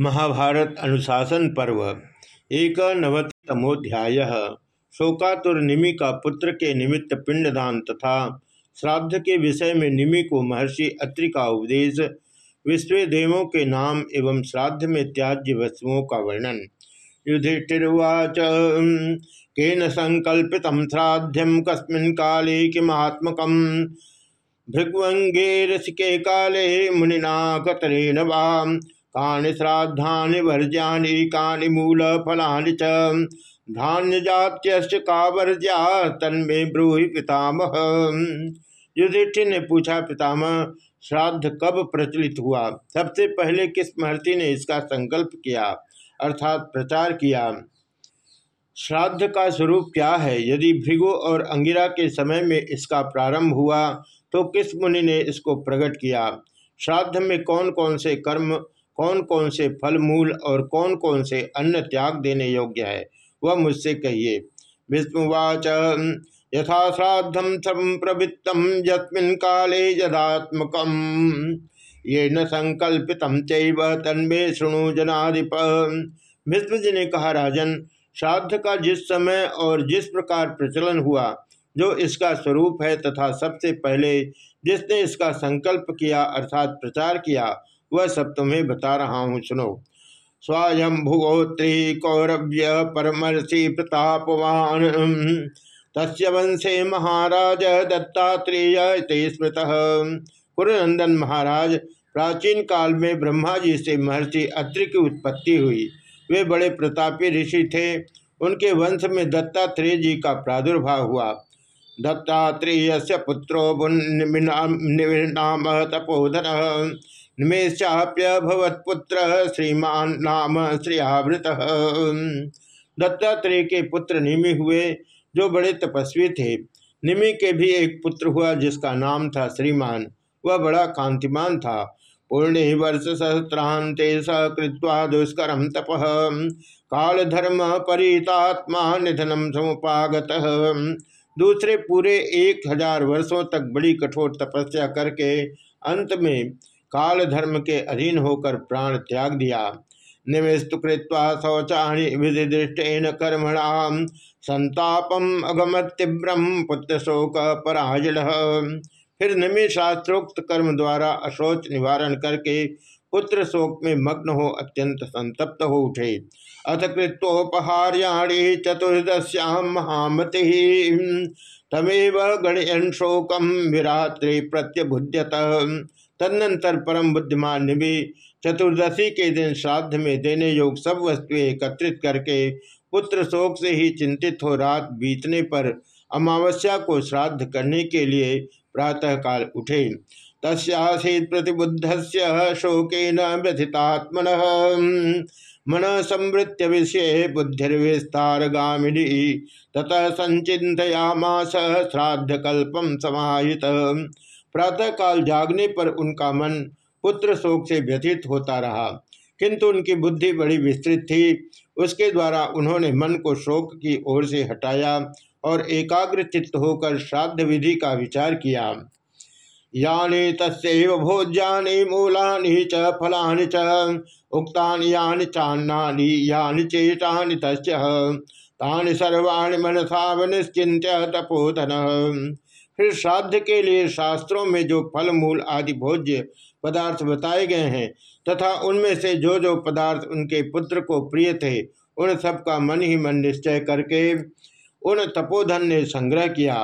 महाभारत अनुशासन पर्व एक नवतितमोध्याय शोकातुर निमि का पुत्र के निमित्त पिंडदान तथा श्राद्ध के विषय में निमि को महर्षि अत्रि का उपदेश विश्व देवों के नाम एवं श्राद्ध में त्याज्य वस्तुओं का वर्णन। युधिष्ठिर्वाच केन संकल्पित श्राद्धम कस्मिन् काले किमात्मक? भृग्वंगे रसिके काले मुनिना कतरेण वाम कानि श्राद्धानि वर्ज्यानि, कानि मूल फलानि च। धान्य जात्य का वर्ज्या? तन्मे ब्रूहि पितामह। युधिष्ठिर ने पूछा, पितामह, श्राद्ध कब प्रचलित हुआ? सबसे पहले किस महर्षि ने इसका संकल्प किया, अर्थात प्रचार किया? श्राद्ध का स्वरूप क्या है? यदि भृगु और अंगिरा के समय में इसका प्रारंभ हुआ तो किस मुनि ने इसको प्रकट किया? श्राद्ध में कौन कौन से कर्म कौन कौन से फल मूल और कौन कौन से अन्न त्याग देने योग्य है, वह मुझसे कहिए। विष्णुवाच, यथा श्राद्धम संप्रवृत्तम यस्मिन काले यदात्मक ये न संकल्पित तन्मे शृणु जनाधिप। विष्णु जी ने कहा, राजन, श्राद्ध का जिस समय और जिस प्रकार प्रचलन हुआ, जो इसका स्वरूप है तथा सबसे पहले जिसने इसका संकल्प किया अर्थात प्रचार किया वह सब तुम्हें बता रहा हूँ, सुनो। स्वयं भुगोत्री कौरव्य परमर्षि प्रतापवान। तस्य वंशे महाराज दत्तात्रेय स्मृत। कुरनंदन महाराज, प्राचीन काल में ब्रह्मा जी से महर्षि अत्रि की उत्पत्ति हुई। वे बड़े प्रतापी ऋषि थे। उनके वंश में दत्तात्रेय जी का प्रादुर्भाव हुआ। दत्तात्रेय से पुत्रो नाम तपोधन। निमेशाप्यभवत्पुत्र श्रीमान नाम श्रियावृत। दत्तात्रेय के पुत्र निमि हुए, जो बड़े तपस्वी थे। निमि के भी एक पुत्र हुआ, जिसका नाम था श्रीमान। वह बड़ा कांतिमान था। पूर्णे वर्ष सहस्रांते सकृत्वा दुष्करम तप। काल धर्म परितात्मा निधनम समुपागत। दूसरे पूरे एक हज़ार वर्षों तक बड़ी कठोर तपस्या करके, अंत में काल धर्म के अधीन होकर प्राण त्याग दिया। निवेस्तु कृत्वा शौचाणी विधि दृष्टेन कर्मणाम संतापम अगमत तीव्रम पुत्र शोक पराजड़ फिर निमि शास्त्रोक्त कर्म द्वारा अशोच निवारण करके पुत्र शोक में मग्न हो अत्यंत संतप्त हो उठे। अथ कृत्वोपहार्याणी चतुर्दश्याम महामति। तमेव गणयन शोकम विरात्रि प्रत्यबुद्यत तदनंतर परम बुद्धिमान निभि चतुर्दशी के दिन श्राद्ध में देने योग सब वस्तुएँ एकत्रित करके पुत्र शोक से ही चिंतित हो रात बीतने पर अमावस्या को श्राद्ध करने के लिए प्रातःकाल उठे। तस्सीत प्रतिबुद्ध से शोकन व्यथितात्मन। मन संवृत्य विषय बुद्धिर्विस्तार गामिनी ततः संचितयामास श्राद्ध कल्पम समाहित। प्रातःकाल जागने पर उनका मन पुत्र शोक से व्यथित होता रहा। किंतु उनकी बुद्धि बड़ी विस्तृत थी। उसके द्वारा उन्होंने मन को शोक की ओर से हटाया और एकाग्र चित्त होकर श्राद्ध विधि का विचार किया। यानी तस्व भोज्यानि मूलानि च, फलानि च, उक्तानि यानि चान्नानि, यानि चेतानि तस्य, तानि सर्वाणि मनसा निश्चिंत्य तपोधन। फिर श्राद्ध के लिए शास्त्रों में जो फल मूल आदि भोज्य पदार्थ बताए गए हैं, तथा उनमें से जो जो पदार्थ उनके पुत्र को प्रिय थे, उन सब का मन ही मन निश्चय करके उन तपोधन ने संग्रह किया।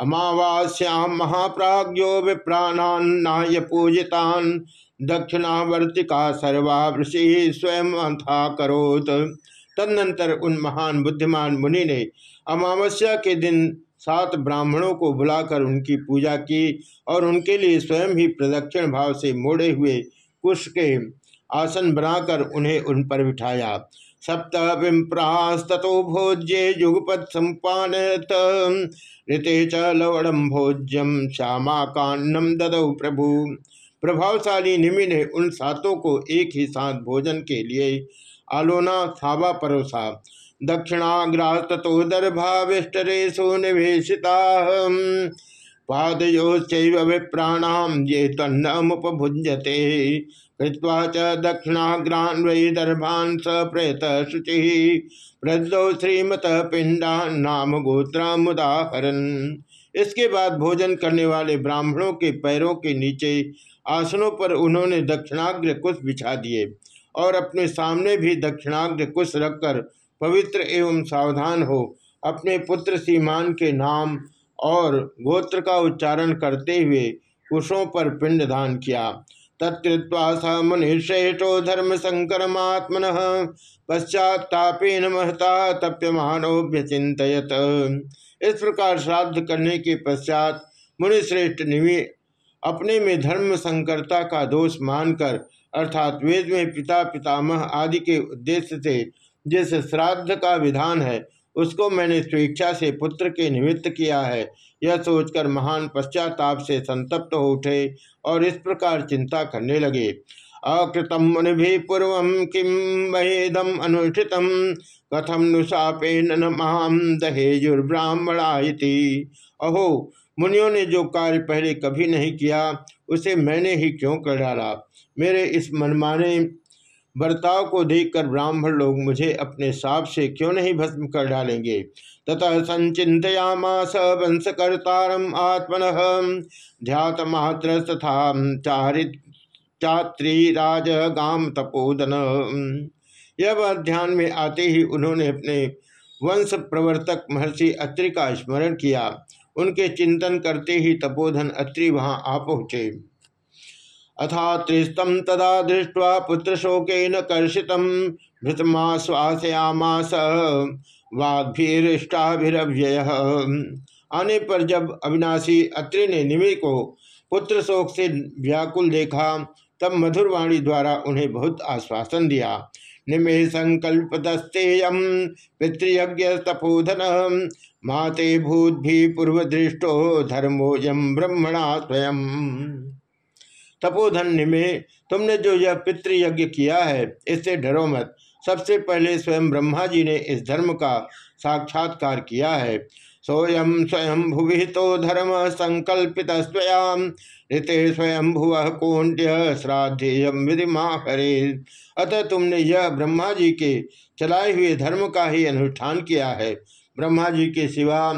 अमावास्याम महाप्राज्यो विप्राणान्नाय पूजितान दक्षिणावर्तिका सर्वा ऋषि स्वयं था करोत। तदनंतर उन महान बुद्धिमान मुनि ने अमावस्या के दिन सात ब्राह्मणों को बुलाकर उनकी पूजा की और उनके लिए स्वयं ही प्रदक्षिण भाव से मोड़े हुए कुश के आसन बनाकर उन्हें उन पर बिठाया। सप्त विप्रास्तो भोज्ये युगपद संपान ऋते च लवणम भोज्यम श्यामा कान्नम ददौ प्रभु। प्रभावशाली निमि ने उन सातों को एक ही साथ भोजन के लिए आलोना, थावा, परोसा। दक्षिणाग्रास्तो दर्भाविष्टरेशो निवेशिता। पादयोश्चैव विप्राणाम ये तन्नमुपभुंजते कृत्वा च दक्षिणाग्रान् वै दर्भान् स प्रेत शुचि प्रदो श्रीमत पिंडान नाम गोत्र मुदाहरन। इसके बाद भोजन करने वाले ब्राह्मणों के पैरों के नीचे आसनों पर उन्होंने दक्षिणाग्र कुश बिछा दिए और अपने सामने भी दक्षिणाग्र कुश रखकर पवित्र एवं सावधान हो। अपने पुत्र सीमान के नाम और गोत्र का उच्चारण करते हुए कुशों पर पिंडदान किया। तत्वा स मुनिश्रेष्ठो धर्म संकरमात्मन पश्चातापेन महता तप्यमानोभ्य चिंतित इस प्रकार श्राद्ध करने के पश्चात मुनिश्रेष्ठ निवि अपने में धर्म संकरता का दोष मानकर, अर्थात वेद में पिता पितामह आदि के उद्देश्य से जिस श्राद्ध का विधान है, उसको मैंने स्वेच्छा से पुत्र के निमित्त किया है। यह सोचकर महान पश्चाताप से संतप्त हो उठे और इस प्रकार चिंता करने लगे। अकृतम मुनि भी पूर्व किम अनुष्ठित कथम नुषापेन महाम दहेजुर्ब्राह्मणा अहो, मुनियों ने जो कार्य पहले कभी नहीं किया, उसे मैंने ही क्यों कर डाला? मेरे इस मनमाने बर्ताव को देखकर ब्राह्मण लोग मुझे अपने साप से क्यों नहीं भस्म कर डालेंगे? तथा संचिंतयामास वंशकर्तारम आत्मन ध्यात मात्र तथा चारित चात्री राज गाम तपोदन। यह ध्यान में आते ही उन्होंने अपने वंश प्रवर्तक महर्षि अत्रि का स्मरण किया। उनके चिंतन करते ही तपोधन अत्रि वहाँ आ पहुँचे। अथा त्रिस्तम तदा दृष्ट्वा शोकन कर्षित भृतमाश्वासयामास वाग्भिष्टाभिव्यय आने पर जब अविनाशी अत्रि ने निमि को पुत्र शोक से व्याकुल देखा, तब मधुरवाणी द्वारा उन्हें बहुत आश्वासन दिया। निमे संकल्पतस्तेयम पितृयज्ञ तपोधन माते भूत भी पूर्व दृष्टो धर्मोजम ब्रह्मणा स्वयं तपोधन्य में तुमने जो यह पितृयज्ञ किया है, इससे डरो मत। सबसे पहले स्वयं ब्रह्मा जी ने इस धर्म का साक्षात्कार किया है। सोयम स्वयं भुवि तो धर्म संकल्पित स्वयं ऋते स्वयं भुव कौंड्य श्राद्धेयम विधि करे अतः तुमने यह ब्रह्मा जी के चलाए हुए धर्म का ही अनुष्ठान किया है। ब्रह्मा जी के सिवा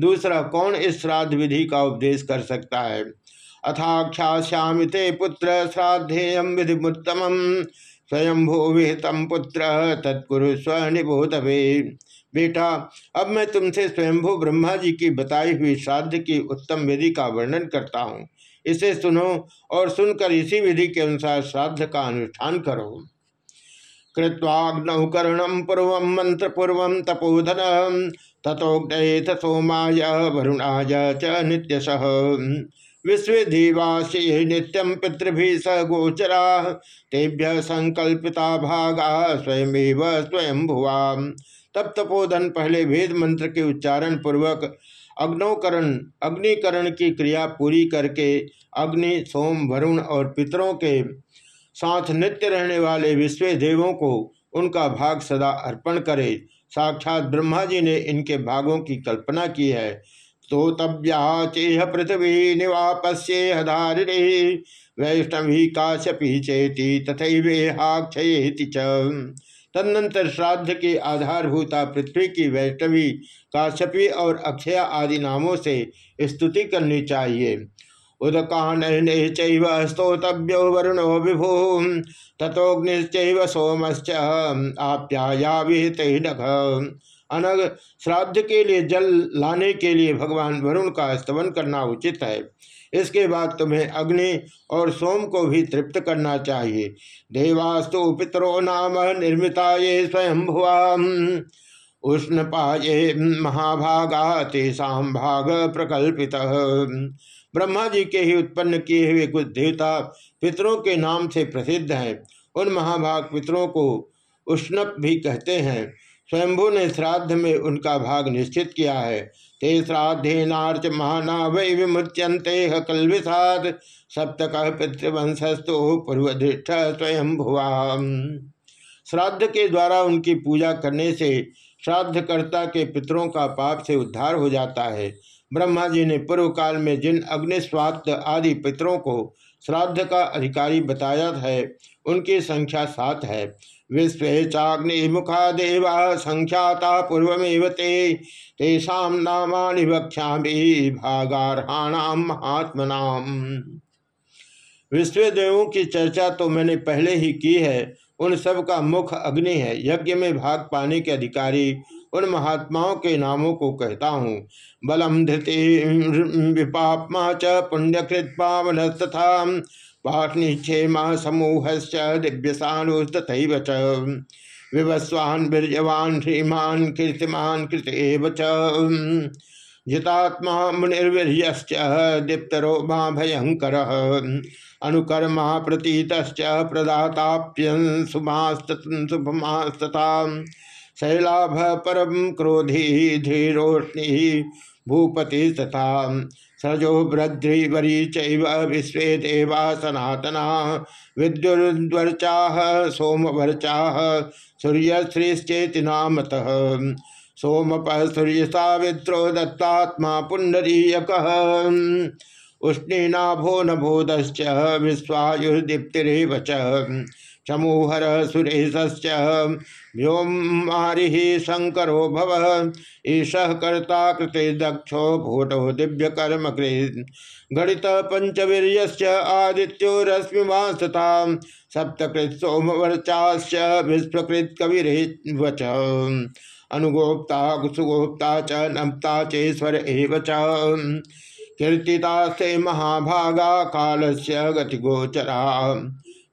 दूसरा कौन इस श्राद्ध विधि का उपदेश कर सकता है? अथाख्याश्यामि ते पुत्र श्राद्धेयम विधि उत्तम स्वयं भो पुत्र, तत्कुरु स्वनिबोधवे बेटा, अब मैं तुमसे स्वयंभू ब्रह्मा जी की बताई हुई श्राद्ध की उत्तम विधि का वर्णन करता हूँ। इसे सुनो और सुनकर इसी विधि के अनुसार श्राद्ध का अनुष्ठान करो। कृत्वाग्नौकरणम पूर्व मंत्र पूर्व तपोधन तथोक्त सोमाय वरुणाय च नित्यश। विश्व देवासी नित्यम पितृभि स गोचरा तेभ्य संकल्पिता भागा स्वयं स्वयं भुआ तप तपोधन पहले वेद मंत्र के उच्चारण पूर्वक अग्नोकरण, अग्निकरण की क्रिया पूरी करके अग्नि, सोम, वरुण और पितरों के साथ नित्य रहने वाले विश्व देवों को उनका भाग सदा अर्पण करे। साक्षात ब्रह्मा जी ने इनके भागों की कल्पना की है। स्तोतव्या चेह पृथ्वी निवापस्ये धारिणे वैष्णवी काश्यपी चेती तथैवेहाक्षयेति च। तदनंतर श्राद्ध के आधारभूता पृथ्वी की वैष्णवी, काश्यपी और अक्षया आदि नामों से स्तुति करनी चाहिए। उदकान स्तोतव्यो वरुणो विभु। तथोग्निश्चैव सोमश्च आप्याया विहित अनग श्राद्ध के लिए जल लाने के लिए भगवान वरुण का स्तवन करना उचित है। इसके बाद तुम्हें अग्नि और सोम को भी तृप्त करना चाहिए। देवास्तु पितरो नाम निर्मिता ये स्वयं उष्ण महाभागा तेषा भाग प्रकल्पित। ब्रह्मा जी के ही उत्पन्न किए हुए कुछ देवता पितरों के नाम से प्रसिद्ध हैं। उन महाभाग पितरों को उष्णप भी कहते हैं। स्वयंभू ने श्राद्ध में उनका भाग निश्चित किया है। ते श्राद्धेनार्च महानाव विमुच्यंते कलविषाद सप्तक पितृवंशस्तु पूर्वधिष्ठ स्वयं श्राद्ध के द्वारा उनकी पूजा करने से श्राद्धकर्ता के पितरों का पाप से उद्धार हो जाता है। ब्रह्मा जी ने पूर्व काल में जिन अग्निस्वात आदि पितरों को श्राद्ध का अधिकारी बताया है, उनकी संख्या सात है। विश्व चाग्नि देवा संख्याता पूर्वमेव ते। तेषा नामानि वक्षा भागारहाणाम महात्मनाम। विश्व देवों की चर्चा तो मैंने पहले ही की है। उन सब का मुख अग्नि है। यज्ञ में भाग पाने के अधिकारी उन महात्माओं के नामों को कहता हूँ। बलम धृति विपापमा च पुण्यकृत पावन तथा पाठनिक्षेमा समूह दिव्यसानुस्तथैव च। विवस्वान वीरवान श्रीमान कीर्तिमान कृत जितात्मा मुनिर्वीर्यश्च दीप्तरोमा भयंकर अनुकर्मा प्रतीत प्रदाताप्यंसुमास्तथा शैलाभ परम क्रोधी धीरोष्णि भूपति तथा सजो चैव विश्व देवा सनातना। विद्युर्वर्चा सोमवर्चा सूर्यश्रीश्चेति नामतः सोमप सूर्य सावित्रो दत्तात्मा पुंडरीयक उष्णीनाभो नभोदश्च, विश्वायुर्दीप्तिरव चमूहर सुरेश व्योमारि शंकरो भव। ईश कर्ता कृते दक्षो भूटो दिव्यकर्म कृत गणित पंचवीर आदित्यो रश्मिवासता सप्तकृत सोमवर्चाश्च विश्वकृत कविवच अनुगोप्ता सुगोप्ता च नप्ता चेश्वर एव कीर्तिता से महाभागा काल से गतिगोचरा।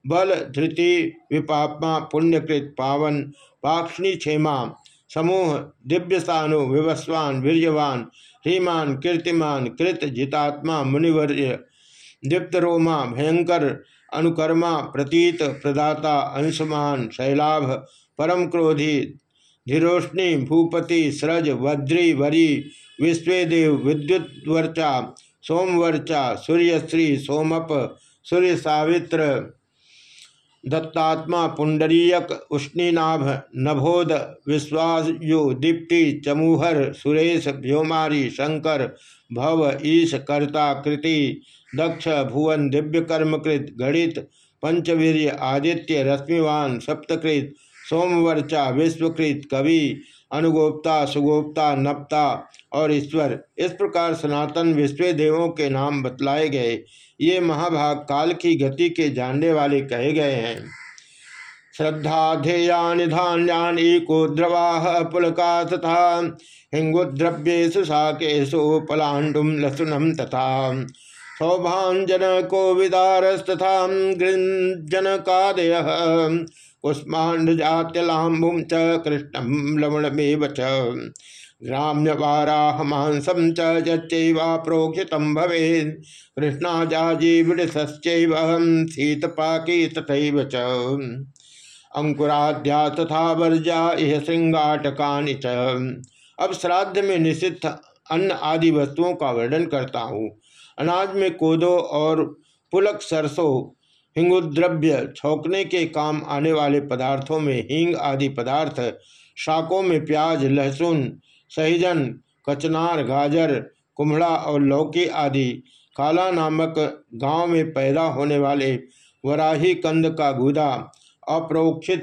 बल धृति विपापमा पुण्यकृत पावन, पाक्षणी क्षेमा, समूह दिव्यसानु, विवस्वान, वीर्यवान ह्रीमान कीर्तिमान, कृत जितात्मा, मुनिवर्य, दीप्तरोमा, भयंकर अनुकर्मा, प्रतीत प्रदाता, अंशमान, शैलाभ, परम क्रोधी, धीरोष्णी, भूपति, स्रज वज्री वरी, विश्वेदेव, विद्युत्वर्चा, सोमवर्चा, सूर्यश्री, सोमप सूर्य सावित्र दत्तात्मा पुंडरीयक उष्णीनाभ नभोद विश्वायु दीप्ति चमूहर सुरेश व्योमारी शंकर भव ईश कर्ता कृति दक्ष भुवन दिव्य कर्मकृत गणित पंचवीर आदित्य रश्मिवान सप्तकृत सोमवर्चा विश्वकृत कवि अनुगोप्ता, सुगोप्ता, नप्ता और ईश्वर। इस प्रकार सनातन विश्व देवों के नाम बतलाए गए। ये महाभाग काल की गति के जानने वाले कहे गए हैं। श्रद्धा ध्येयानि धान्यानि को द्रवा पुलका तथा हिंगुद्रव्येशु शाकेशु पलाण्डुम लसुनम तथा सौभाजन को विदारस्तथा गृंजन कादय उस्मांड जात्यलाम्बुम च। कृष्णम लवणमेव च ग्राम्यवाराहमांसम चैवा प्रोक्षित भवे कृष्णा जाजीवृतश्चैव शीतपाकी तथैव च। अंकुराध्या तथा वर्जा यह श्रृंगाटकानि च। अब श्राद्ध में निषिद्ध अन्न आदि वस्तुओं का वर्णन करता हूँ। अनाज में कोदो और पुलक सरसों हिंगुद्रव्य छौकने के काम आने वाले पदार्थों में हींग आदि पदार्थ, शाकों में प्याज, लहसुन, सहीजन, कचनार, गाजर, कुम्हड़ा और लौकी आदि काला नामक गाँव में पैदा होने वाले वराही कंद का गुदा अप्रोक्षित,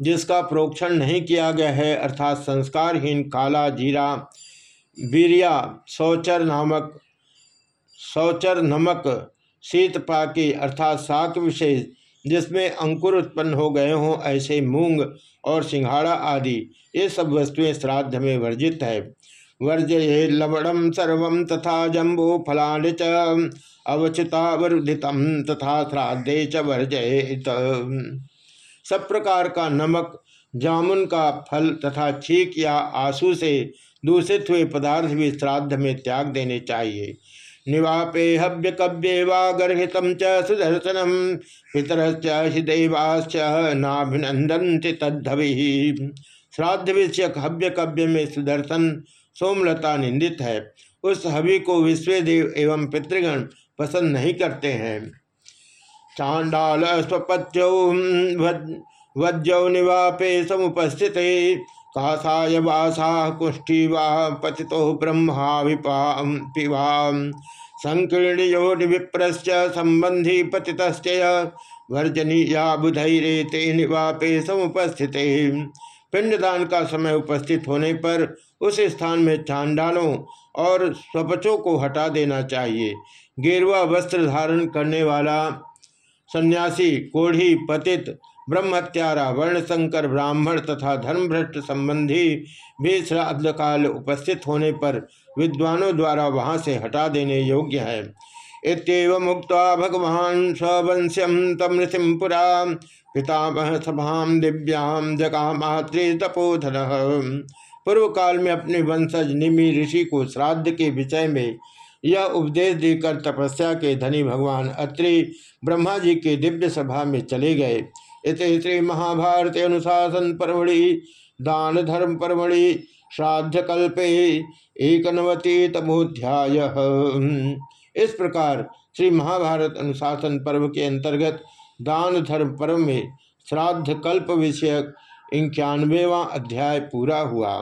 जिसका प्रोक्षण नहीं किया गया है, अर्थात संस्कारहीन काला जीरा, बीरिया, सौचर नामक, सौचर नमक शीतपाकी अर्थात शाक विशेष जिसमें अंकुर उत्पन्न हो गए हों, ऐसे मूंग और सिंघाड़ा आदि। ये सब वस्तुएँ श्राद्ध में वर्जित है। वर्जये लवणम सर्व तथा जम्बू फलानि च अवचितावरुदित तथा श्राद्धे च वर्जयेत। सब प्रकार का नमक, जामुन का फल तथा छीक या आँसू से दूषित हुए पदार्थ भी श्राद्ध में त्याग देने चाहिए। निवापे हव्य कव्ये गर्भित च सुदर्शनम पितरश्च हिदेवाश्च तद्धवि। श्राद्ध विषयक हव्य कव्य में सुदर्शन सोमलता निंदित है। उस हवि को विश्वदेव एवं पितृगण पसंद नहीं करते हैं। चांडाल, स्वपत्यौ वज्रौ निवापे समुपस्थित। कासाय वासा कुष्ठी वा पति ब्रह्मा पिवा संकीर्णयो विप्रश्च संबंधी पतित वर्जनीया बुधैरे ते निवापे समुपस्थित। पिंडदान का समय उपस्थित होने पर उस स्थान में चांडालों और स्वपचों को हटा देना चाहिए। गेरुआ वस्त्र धारण करने वाला सन्यासी, कोढ़ी, पतित ब्रह्मत्यारा, वर्णशंकर, ब्राह्मण तथा धर्मभ्रष्ट संबंधी भी श्राद्ध काल उपस्थित होने पर विद्वानों द्वारा वहाँ से हटा देने योग्य है। इतव मुक्त भगवान स्वंश्यम तम ऋषिपुरा पितामह सभाम दिव्याम जगा मातृ तपोधन। पूर्व काल में अपने वंशज निमि ऋषि को श्राद्ध के विषय में यह उपदेश देकर तपस्या के धनी भगवान अत्रि ब्रह्मा जी के दिव्य सभा में चले गए। इस श्री महाभारती अनुशासन परमणि दान धर्म परमणि श्राद्ध कल्पे एक नवति तमोध्याय इस प्रकार श्री महाभारत अनुशासन पर्व के अंतर्गत दान धर्म पर्व में श्राद्ध कल्प विषयक इक्यानवेवा अध्याय पूरा हुआ।